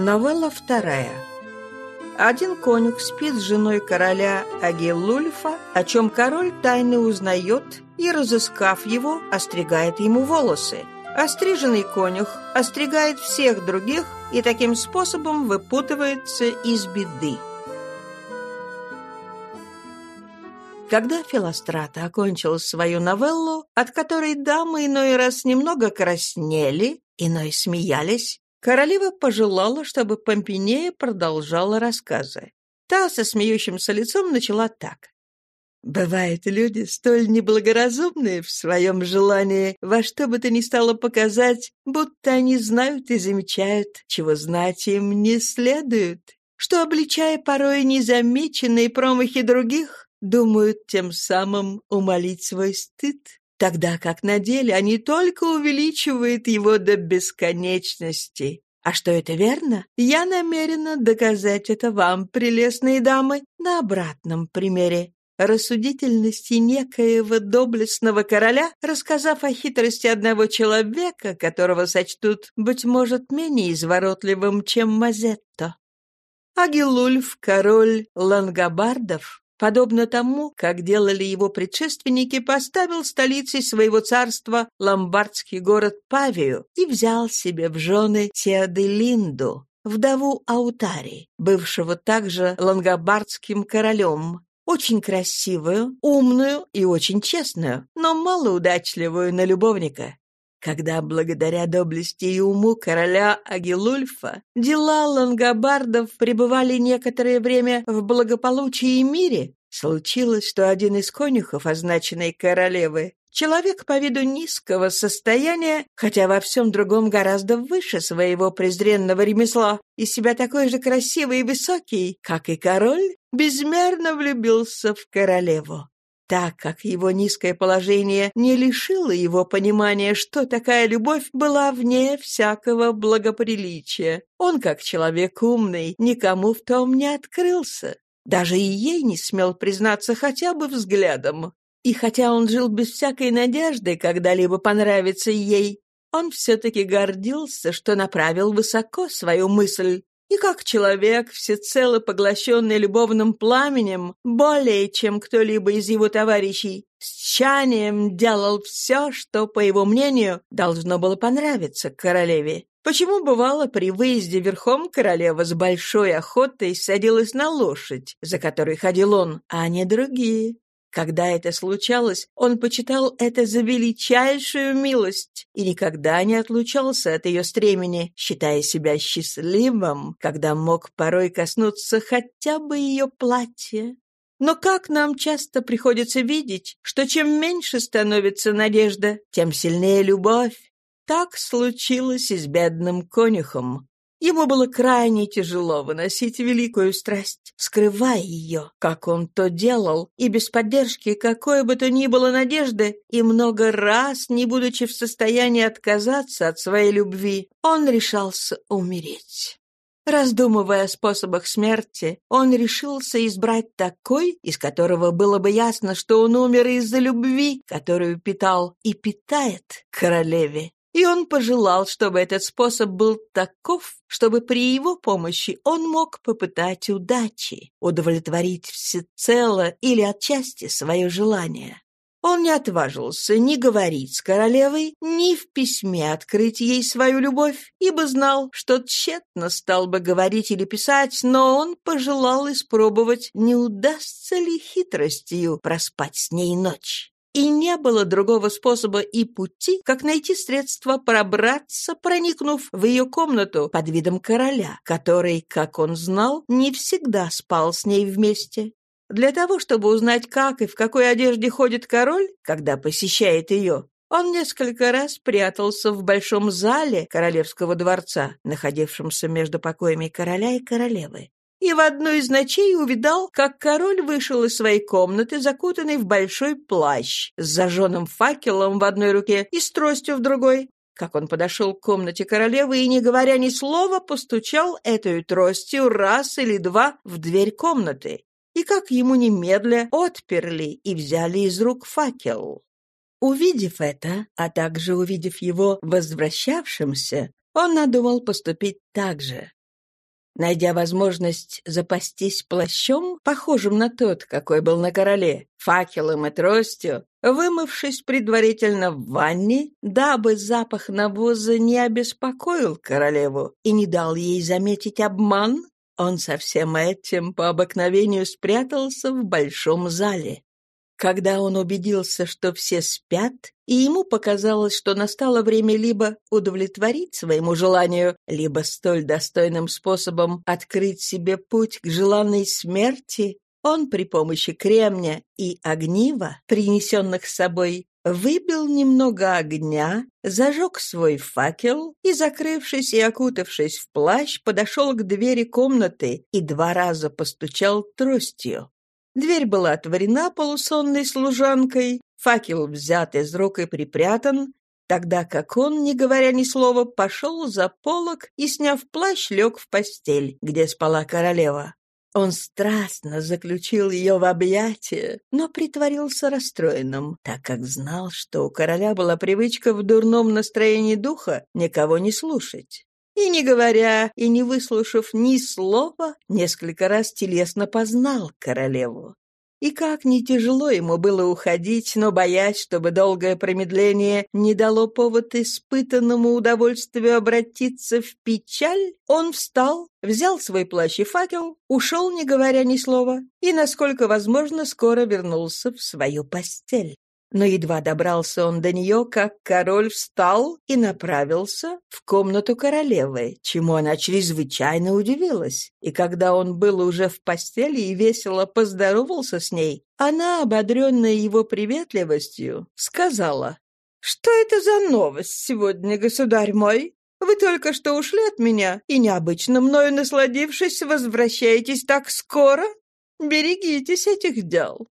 Новелла вторая. Один конюх спит с женой короля Агилульфа, о чем король тайно узнает и, разыскав его, остригает ему волосы. Остриженный конюх остригает всех других и таким способом выпутывается из беды. Когда Филострата окончил свою новеллу, от которой дамы иной раз немного краснели, иной смеялись, Королева пожелала, чтобы Помпинея продолжала рассказы. Та со смеющимся лицом начала так. «Бывают люди столь неблагоразумные в своем желании во что бы то ни стало показать, будто они знают и замечают, чего знать им не следует, что, обличая порой незамеченные промахи других, думают тем самым умолить свой стыд тогда как на деле они только увеличивают его до бесконечности. А что это верно, я намерена доказать это вам, прелестные дамы, на обратном примере. Рассудительности некоего доблестного короля, рассказав о хитрости одного человека, которого сочтут, быть может, менее изворотливым, чем Мазетто. Агилульф, король лангобардов, подобно тому, как делали его предшественники, поставил столицей своего царства ломбардский город Павию и взял себе в жены Теоделинду, вдову Аутари, бывшего также лангобардским королем, очень красивую, умную и очень честную, но малоудачливую на любовника. Когда, благодаря доблести и уму короля Агилульфа, дела лангобардов пребывали некоторое время в благополучии и мире, случилось, что один из конюхов, означенной королевы, человек по виду низкого состояния, хотя во всем другом гораздо выше своего презренного ремесла, и себя такой же красивый и высокий, как и король, безмерно влюбился в королеву так как его низкое положение не лишило его понимания, что такая любовь была вне всякого благоприличия. Он, как человек умный, никому в том не открылся. Даже и ей не смел признаться хотя бы взглядом. И хотя он жил без всякой надежды когда-либо понравиться ей, он все-таки гордился, что направил высоко свою мысль и как человек, всецело поглощенный любовным пламенем, более чем кто-либо из его товарищей, с чанием делал все, что, по его мнению, должно было понравиться королеве. Почему бывало при выезде верхом королева с большой охотой садилась на лошадь, за которой ходил он, а не другие? Когда это случалось, он почитал это за величайшую милость и никогда не отлучался от ее стремени, считая себя счастливым, когда мог порой коснуться хотя бы ее платья. Но как нам часто приходится видеть, что чем меньше становится надежда, тем сильнее любовь. Так случилось и с бедным конюхом. Ему было крайне тяжело выносить великую страсть, скрывая ее, как он то делал, и без поддержки какой бы то ни было надежды, и много раз, не будучи в состоянии отказаться от своей любви, он решался умереть. Раздумывая о способах смерти, он решился избрать такой, из которого было бы ясно, что он умер из-за любви, которую питал и питает королеве. И он пожелал, чтобы этот способ был таков, чтобы при его помощи он мог попытать удачи, удовлетворить всецело или отчасти свое желание. Он не отважился ни говорить с королевой, ни в письме открыть ей свою любовь, ибо знал, что тщетно стал бы говорить или писать, но он пожелал испробовать, не удастся ли хитростью проспать с ней ночь. И не было другого способа и пути, как найти средства пробраться, проникнув в ее комнату под видом короля, который, как он знал, не всегда спал с ней вместе. Для того, чтобы узнать, как и в какой одежде ходит король, когда посещает ее, он несколько раз прятался в большом зале королевского дворца, находившемся между покоями короля и королевы и в одну из ночей увидал, как король вышел из своей комнаты, закутанный в большой плащ, с зажженным факелом в одной руке и с тростью в другой. Как он подошел к комнате королевы и, не говоря ни слова, постучал этой тростью раз или два в дверь комнаты. И как ему немедля отперли и взяли из рук факел. Увидев это, а также увидев его возвращавшимся, он надумал поступить так же. Найдя возможность запастись плащом, похожим на тот, какой был на короле, факелом и тростью, вымывшись предварительно в ванне, дабы запах навоза не обеспокоил королеву и не дал ей заметить обман, он со всем этим по обыкновению спрятался в большом зале. Когда он убедился, что все спят, и ему показалось, что настало время либо удовлетворить своему желанию, либо столь достойным способом открыть себе путь к желанной смерти, он при помощи кремня и огнива, принесенных с собой, выбил немного огня, зажег свой факел и, закрывшись и окутавшись в плащ, подошел к двери комнаты и два раза постучал тростью. Дверь была отворена полусонной служанкой, факел взят из рук и припрятан, тогда как он, не говоря ни слова, пошел за полок и, сняв плащ, лег в постель, где спала королева. Он страстно заключил ее в объятия, но притворился расстроенным, так как знал, что у короля была привычка в дурном настроении духа никого не слушать и, не говоря и не выслушав ни слова, несколько раз телесно познал королеву. И как не тяжело ему было уходить, но боясь, чтобы долгое промедление не дало повод испытанному удовольствию обратиться в печаль, он встал, взял свой плащ и факел, ушел, не говоря ни слова, и, насколько возможно, скоро вернулся в свою постель. Но едва добрался он до нее, как король встал и направился в комнату королевы, чему она чрезвычайно удивилась. И когда он был уже в постели и весело поздоровался с ней, она, ободренная его приветливостью, сказала, «Что это за новость сегодня, государь мой? Вы только что ушли от меня и, необычно мною насладившись, возвращаетесь так скоро? Берегитесь этих дел.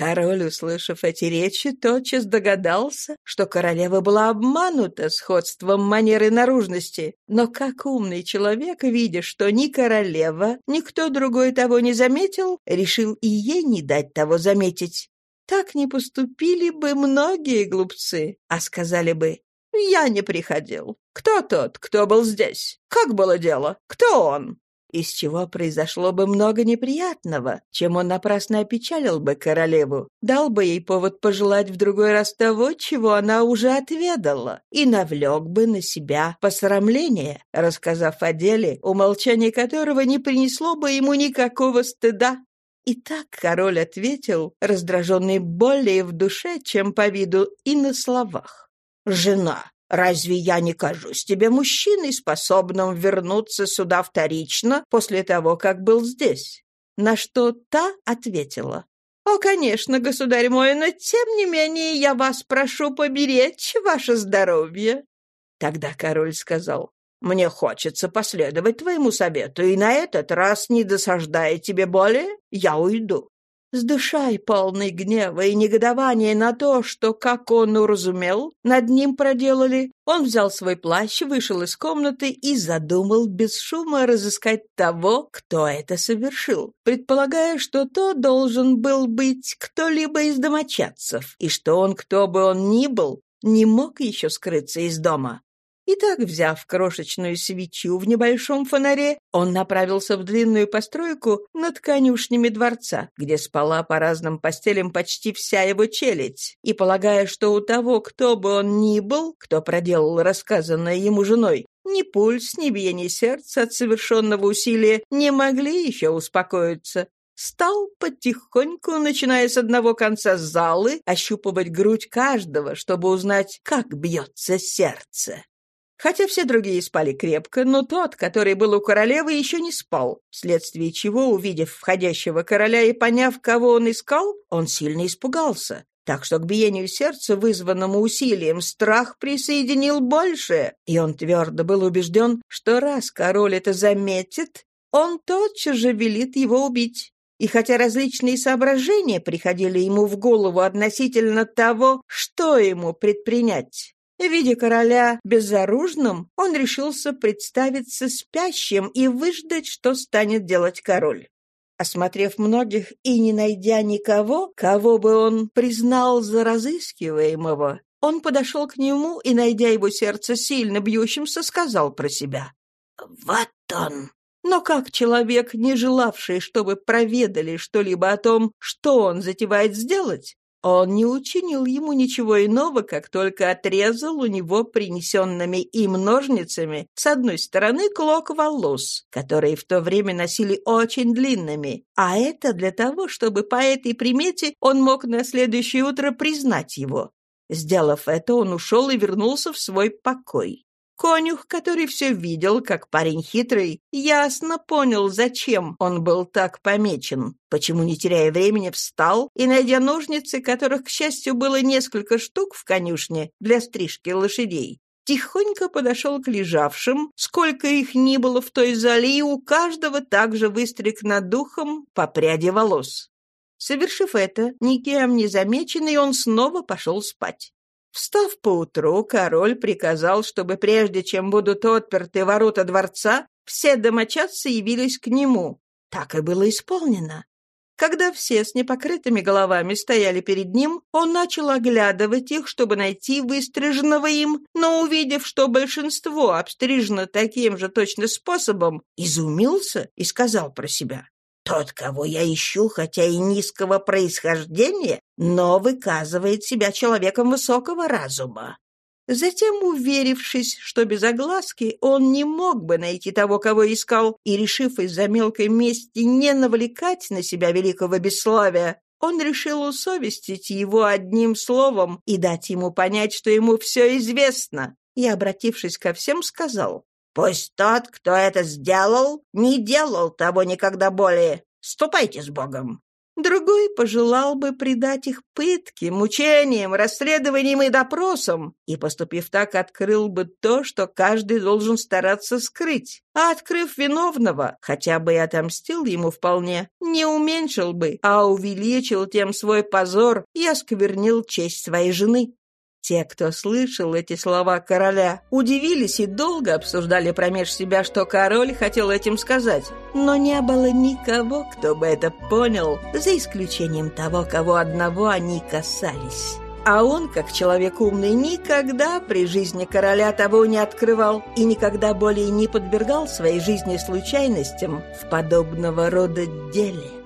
Король, услышав эти речи, тотчас догадался, что королева была обманута сходством манеры наружности, но как умный человек, видя, что ни королева, ни кто другой того не заметил, решил и ей не дать того заметить. Так не поступили бы многие глупцы, а сказали бы «Я не приходил. Кто тот, кто был здесь? Как было дело? Кто он?» Из чего произошло бы много неприятного, чем он напрасно опечалил бы королеву, дал бы ей повод пожелать в другой раз того, чего она уже отведала, и навлек бы на себя посрамление, рассказав о деле, умолчание которого не принесло бы ему никакого стыда. И так король ответил, раздраженный более в душе, чем по виду, и на словах. «Жена, Разве я не кажусь тебе мужчиной, способным вернуться сюда вторично после того, как был здесь?» На что та ответила. «О, конечно, государь мой, но тем не менее я вас прошу поберечь ваше здоровье». Тогда король сказал, «Мне хочется последовать твоему совету, и на этот раз, не досаждая тебе более, я уйду. С душой полной гнева и негодования на то, что, как он уразумел, над ним проделали, он взял свой плащ, вышел из комнаты и задумал без шума разыскать того, кто это совершил, предполагая, что то должен был быть кто-либо из домочадцев, и что он, кто бы он ни был, не мог еще скрыться из дома. И так, взяв крошечную свечу в небольшом фонаре, он направился в длинную постройку над конюшнями дворца, где спала по разным постелям почти вся его челядь, и полагая, что у того, кто бы он ни был, кто проделал рассказанное ему женой, ни пульс, ни биение сердца от совершенного усилия не могли еще успокоиться, стал потихоньку, начиная с одного конца залы, ощупывать грудь каждого, чтобы узнать, как бьется сердце. Хотя все другие спали крепко, но тот, который был у королевы, еще не спал, вследствие чего, увидев входящего короля и поняв, кого он искал, он сильно испугался. Так что к биению сердца, вызванному усилием, страх присоединил больше, и он твердо был убежден, что раз король это заметит, он тотчас же велит его убить. И хотя различные соображения приходили ему в голову относительно того, что ему предпринять, Видя короля безоружным, он решился представиться спящим и выждать, что станет делать король. Осмотрев многих и не найдя никого, кого бы он признал за разыскиваемого, он подошел к нему и, найдя его сердце сильно бьющимся, сказал про себя. «Вот он! Но как человек, не желавший, чтобы проведали что-либо о том, что он затевает сделать, он не учинил ему ничего иного, как только отрезал у него принесенными им ножницами с одной стороны клок волос, которые в то время носили очень длинными, а это для того, чтобы по этой примете он мог на следующее утро признать его. Сделав это, он ушел и вернулся в свой покой. Конюх, который все видел, как парень хитрый, ясно понял, зачем он был так помечен, почему, не теряя времени, встал и, найдя ножницы, которых, к счастью, было несколько штук в конюшне для стрижки лошадей, тихонько подошел к лежавшим, сколько их ни было в той зале, и у каждого также выстриг над духом по пряди волос. Совершив это, никем не замеченный, он снова пошел спать. Встав поутру, король приказал, чтобы прежде чем будут отперты ворота дворца, все домочадцы явились к нему. Так и было исполнено. Когда все с непокрытыми головами стояли перед ним, он начал оглядывать их, чтобы найти выстриженного им, но, увидев, что большинство обстрижено таким же точно способом, изумился и сказал про себя. Тот, кого я ищу, хотя и низкого происхождения, но выказывает себя человеком высокого разума. Затем, уверившись, что без огласки он не мог бы найти того, кого искал, и решив из-за мелкой мести не навлекать на себя великого бесславия, он решил усовестить его одним словом и дать ему понять, что ему все известно, и, обратившись ко всем, сказал, Пусть тот, кто это сделал, не делал того никогда более. Ступайте с Богом. Другой пожелал бы предать их пытке, мучениям, расследованиям и допросам, и, поступив так, открыл бы то, что каждый должен стараться скрыть. А открыв виновного, хотя бы и отомстил ему вполне, не уменьшил бы, а увеличил тем свой позор и осквернил честь своей жены. Те, кто слышал эти слова короля, удивились и долго обсуждали промеж себя, что король хотел этим сказать. Но не было никого, кто бы это понял, за исключением того, кого одного они касались. А он, как человек умный, никогда при жизни короля того не открывал и никогда более не подвергал своей жизни случайностям в подобного рода деле.